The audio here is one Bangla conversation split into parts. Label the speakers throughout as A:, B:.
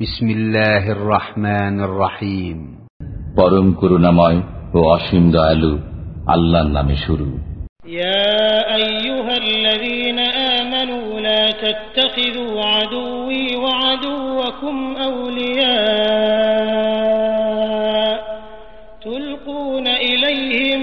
A: বিসমিল্লাহির রহমানির রহিম পরম করুণাময় ও অসীম দয়ালু আল্লাহর নামে শুরু
B: يا أيها الذين آمنوا لا تتخذوا عدوي وعدوكم أولياء تلقون إليهم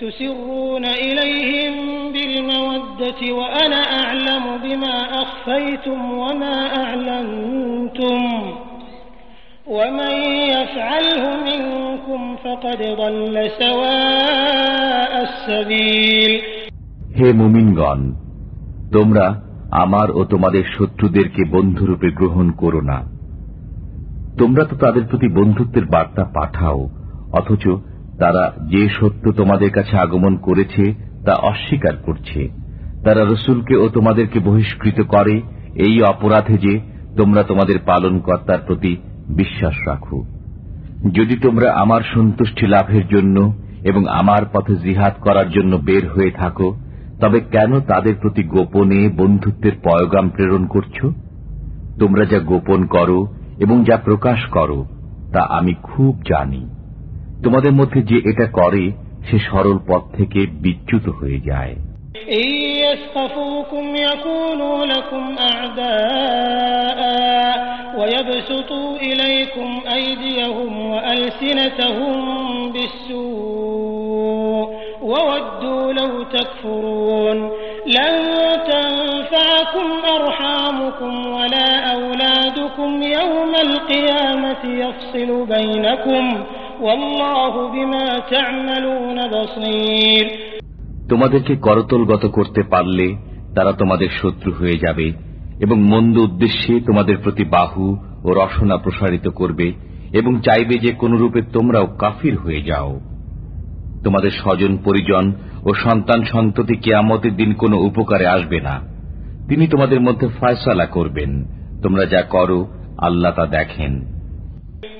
B: تسرون إليهم بالمودة وأنا أعلم بما أخفيتم وما أعلنتم ومن يفعله منكم فقد ضل سواء السبيل
A: হে মুমিনগণ তোমরা আমার ও তোমাদের শত্রুদেরকে বন্ধুরূপে গ্রহণ করো না তোমরা তো তাদের প্রতি বন্ধুত্বের বার্তা পাঠাও অথচ তারা যে সত্য তোমাদের কাছে আগমন করেছে তা অস্বীকার করছে তারা রসুলকে ও তোমাদেরকে বহিষ্কৃত করে এই অপরাধে যে তোমরা তোমাদের পালনকর্তার প্রতি বিশ্বাস রাখো যদি তোমরা আমার সন্তুষ্টি লাভের জন্য এবং আমার পথে জিহাদ করার জন্য বের হয়ে থাকো তবে কেন তাদের প্রতি গোপনে বন্ধুত্বের পয়গাম প্রেরণ করছ তোমরা যা গোপন করো এবং যা প্রকাশ করো তা আমি খুব জানি তোমাদের মধ্যে যে এটা করে সে সরল পথ থেকে বিচ্যুত হয়ে যায়
B: লা তনফাকুম আরহামুকুম ওয়ালা আওলাদুকুম ইয়াওমাল কিয়ামাতি ইফসিলু বাইনাকুম
A: তোমাদেরকে করতলগত করতে পারলে তারা তোমাদের শত্রু হয়ে যাবে এবং মন্দ উদ্দেশ্যে তোমাদের প্রতি বাহু ও রসনা প্রসারিত করবে এবং চাইবে যে কোন রূপে তোমরাও কাফির হয়ে যাও তোমাদের স্বজন পরিজন ও সন্তান সন্ততি কেয়ামতের দিন কোনো উপকারে আসবে না তিনি তোমাদের মধ্যে ফয়সালা করবেন তোমরা যা করো আল্লাহ তা দেখেন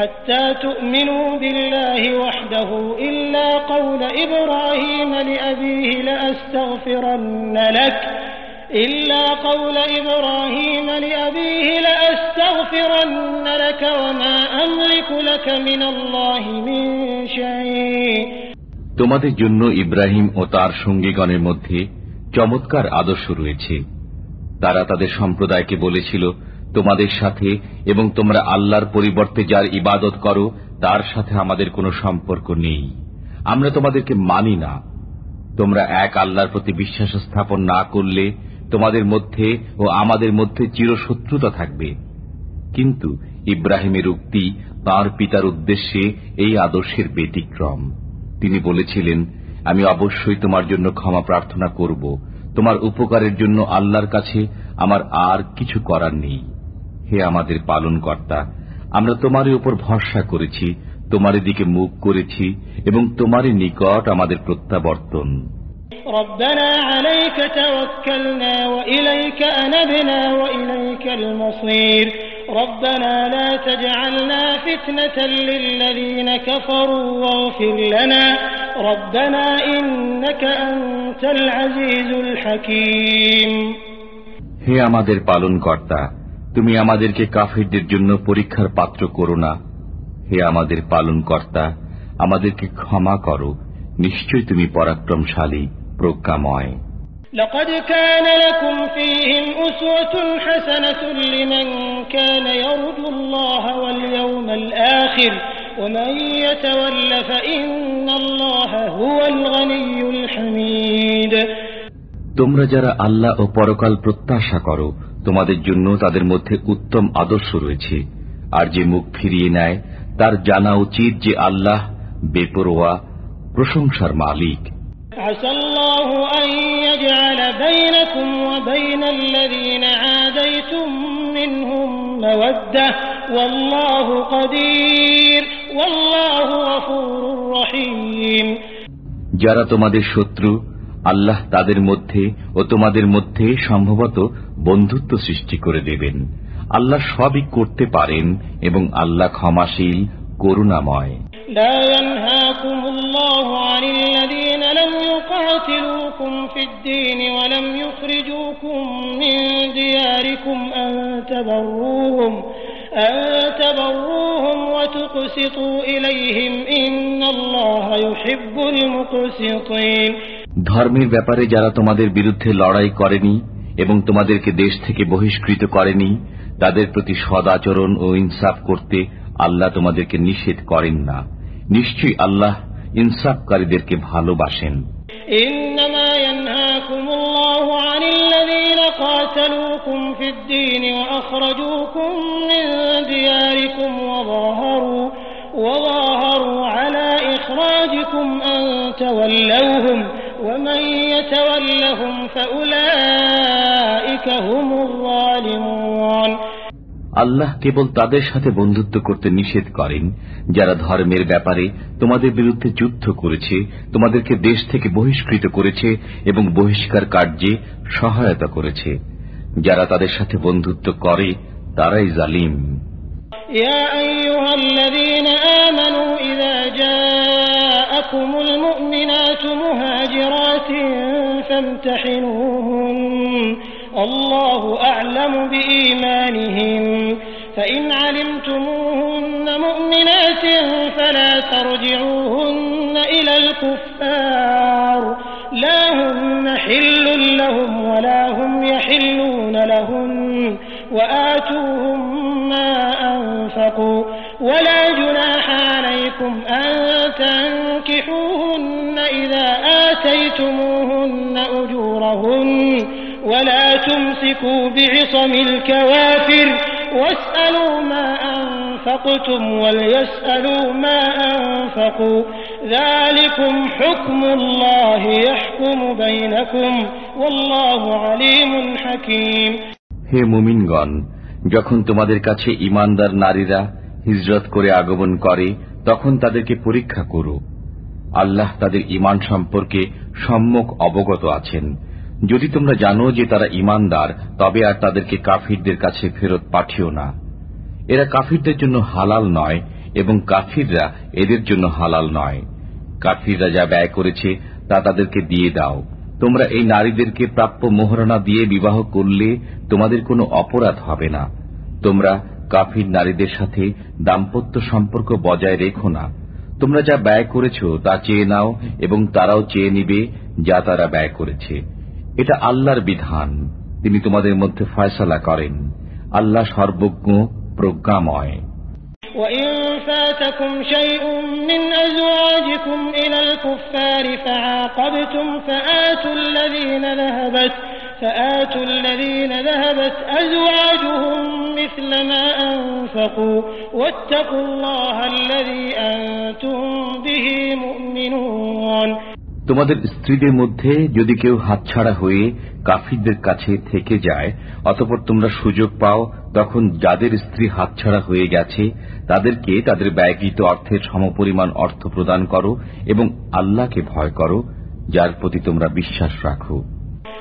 B: حتى تؤمنوا بالله وحده إلا قول إبراهيم لأبيه لأستغفرن لك إلا قول إبراهيم لأبيه لأستغفرن لك وما أملك لك من الله من شيء
A: তোমাদের জন্য ইব্রাহিম ও তার সঙ্গীগণের মধ্যে চমৎকার আদর্শ রয়েছে তারা তাদের সম্প্রদায়কে বলেছিল তোমাদের সাথে এবং তোমরা আল্লাহর পরিবর্তে যার ইবাদত করো তার সাথে আমাদের কোনো সম্পর্ক নেই আমরা তোমাদেরকে মানি না তোমরা এক আল্লাহর প্রতি বিশ্বাস স্থাপন না করলে তোমাদের মধ্যে ও আমাদের মধ্যে চিরশত্রুতা থাকবে কিন্তু ইব্রাহিমের উক্তি তাঁর পিতার উদ্দেশ্যে এই আদর্শের ব্যতিক্রম তিনি বলেছিলেন আমি অবশ্যই তোমার জন্য ক্ষমা প্রার্থনা করব তোমার উপকারের জন্য আল্লাহর কাছে আমার আর কিছু করার নেই হে আমাদের পালন কর্তা আমরা তোমারই উপর ভরসা করেছি তোমার দিকে মুখ করেছি এবং তোমারই নিকট আমাদের প্রত্যাবর্তন হে আমাদের পালন কর্তা তুমি আমাদেরকে কাফিরদের জন্য পরীক্ষার পাত্র করো না হে আমাদের পালন কর্তা আমাদেরকে ক্ষমা করো নিশ্চয় তুমি পরাক্রমশালী প্রজ্ঞাময়
B: لقد كان لكم فيهم أسوة حسنة لمن كان يرجو الله واليوم الآخر ومن يتول فإن الله هو الغني الحميد
A: তোমরা যারা আল্লাহ ও পরকাল প্রত্যাশা করো তোমাদের জন্য তাদের মধ্যে উত্তম আদর্শ রয়েছে আর যে মুখ ফিরিয়ে নেয় তার জানা উচিত যে আল্লাহ বেপরোয়া প্রশংসার মালিক যারা তোমাদের শত্রু আল্লাহ তাদের মধ্যে ও তোমাদের মধ্যে সম্ভবত বন্ধুত্ব সৃষ্টি করে দেবেন আল্লাহ সবই করতে পারেন এবং আল্লাহ ক্ষমাশীল করুণাময়
B: يقاتلوكم في الدين ولم يخرجوكم من دياركم أن تبروهم, أن تبروهم وتقسطوا إليهم إن الله يحب المقسطين
A: ধর্মের ব্যাপারে যারা তোমাদের বিরুদ্ধে লড়াই করেনি এবং তোমাদেরকে দেশ থেকে বহিষ্কৃত করেনি তাদের প্রতি সদাচরণ ও ইনসাফ করতে আল্লাহ তোমাদেরকে নিষেধ করেন না নিশ্চয়ই আল্লাহ ইনসাফকারীদেরকে ভালোবাসেন
B: إنما ينهاكم الله عن الذين وظاهروا على إخراجكم أن تولوهم
A: আল্লাহ কেবল তাদের সাথে বন্ধুত্ব করতে নিষেধ করেন যারা ধর্মের ব্যাপারে তোমাদের বিরুদ্ধে যুদ্ধ করেছে তোমাদেরকে দেশ থেকে বহিষ্কৃত করেছে এবং বহিষ্কার কার্যে সহায়তা করেছে যারা তাদের সাথে বন্ধুত্ব করে তারাই জালিম
B: جاءكم تمتحنوهن الله أعلم بإيمانهم فإن علمتموهن مؤمنات فلا ترجعوهن إلى الكفار لا هن حل لهم ولا هم يحلون لهم وآتوهم ما أنفقوا ولا جناح عليكم أن تنفقوا آتيتموهن أجورهن ولا تمسكوا بعصم الكوافر واسألوا ما أنفقتم وليسألوا ما أنفقوا ذلكم حكم الله يحكم بينكم والله عليم حكيم
A: هي مؤمنগণ যখন তোমাদের কাছে ইমানদার নারীরা হিজরত করে আগমন করে তখন তাদেরকে পরীক্ষা করো আল্লাহ তাদের ইমান সম্পর্কে সম্মুখ অবগত আছেন যদি তোমরা জানো যে তারা ইমানদার তবে আর তাদেরকে কাফিরদের কাছে ফেরত পাঠিও না এরা কাফিরদের জন্য হালাল নয় এবং কাফিররা এদের জন্য হালাল নয় কাফিররা যা ব্যয় করেছে তা তাদেরকে দিয়ে দাও তোমরা এই নারীদেরকে প্রাপ্য মোহরণা দিয়ে বিবাহ করলে তোমাদের কোনো অপরাধ হবে না তোমরা কাফির নারীদের সাথে দাম্পত্য সম্পর্ক বজায় রেখো না তোমরা যা ব্যয় করেছ তা চেয়ে নাও এবং তারাও চেয়ে নিবে যা তারা ব্যয় করেছে এটা আল্লাহর বিধান তিনি তোমাদের মধ্যে ফয়সালা করেন আল্লাহ সর্বজ্ঞ প্রজ্ঞাময়
B: وَإِن فَاتَكُمْ شَيْءٌ مِّنْ أَزْوَاجِكُمْ إِلَى الْكُفَّارِ فَعَاقَبْتُمْ فَآتُوا الَّذِينَ ذَهَبَتْ فآتوا الذين ذهبت أزواجهم مثل ما أنفقوا واتقوا الله الذي أنتم به مؤمنون
A: তোমাদের স্ত্রীদের মধ্যে যদি কেউ হাতছাড়া হয়ে কাফিরদের কাছে থেকে যায় অতপর তোমরা সুযোগ পাও তখন যাদের স্ত্রী হাতছাড়া হয়ে গেছে তাদেরকে তাদের ব্যয়কৃত অর্থের সমপরিমাণ অর্থ প্রদান করো এবং আল্লাহকে ভয় করো যার প্রতি তোমরা বিশ্বাস রাখো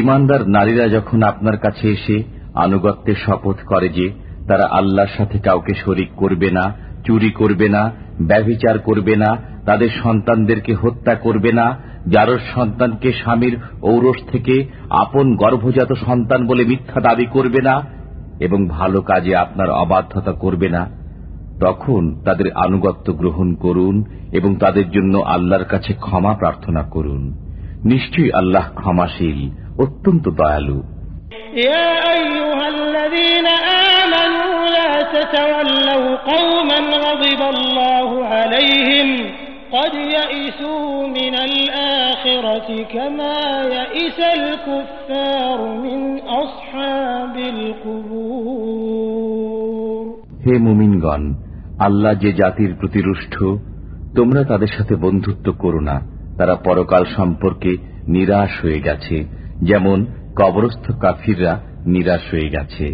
A: ইমানদার নারীরা যখন আপনার কাছে এসে আনুগত্যের শপথ করে যে তারা আল্লাহর সাথে কাউকে শরিক করবে না চুরি করবে না ব্যভিচার করবে না তাদের সন্তানদেরকে হত্যা করবে না যার সন্তানকে স্বামীর ঔরস থেকে আপন গর্ভজাত সন্তান বলে মিথ্যা দাবি করবে না এবং ভালো কাজে আপনার অবাধ্যতা করবে না তখন তাদের আনুগত্য গ্রহণ করুন এবং তাদের জন্য আল্লাহর কাছে ক্ষমা প্রার্থনা করুন নিশ্চয়ই আল্লাহ ক্ষমাশীল অত্যন্ত দয়ালু হে মুমিনগণ আল্লাহ যে জাতির প্রতি তোমরা তাদের সাথে বন্ধুত্ব করো না তারা পরকাল সম্পর্কে নিরাশ হয়ে গেছে যেমন কবরস্থ কাফিররা নিরাশ হয়ে গেছে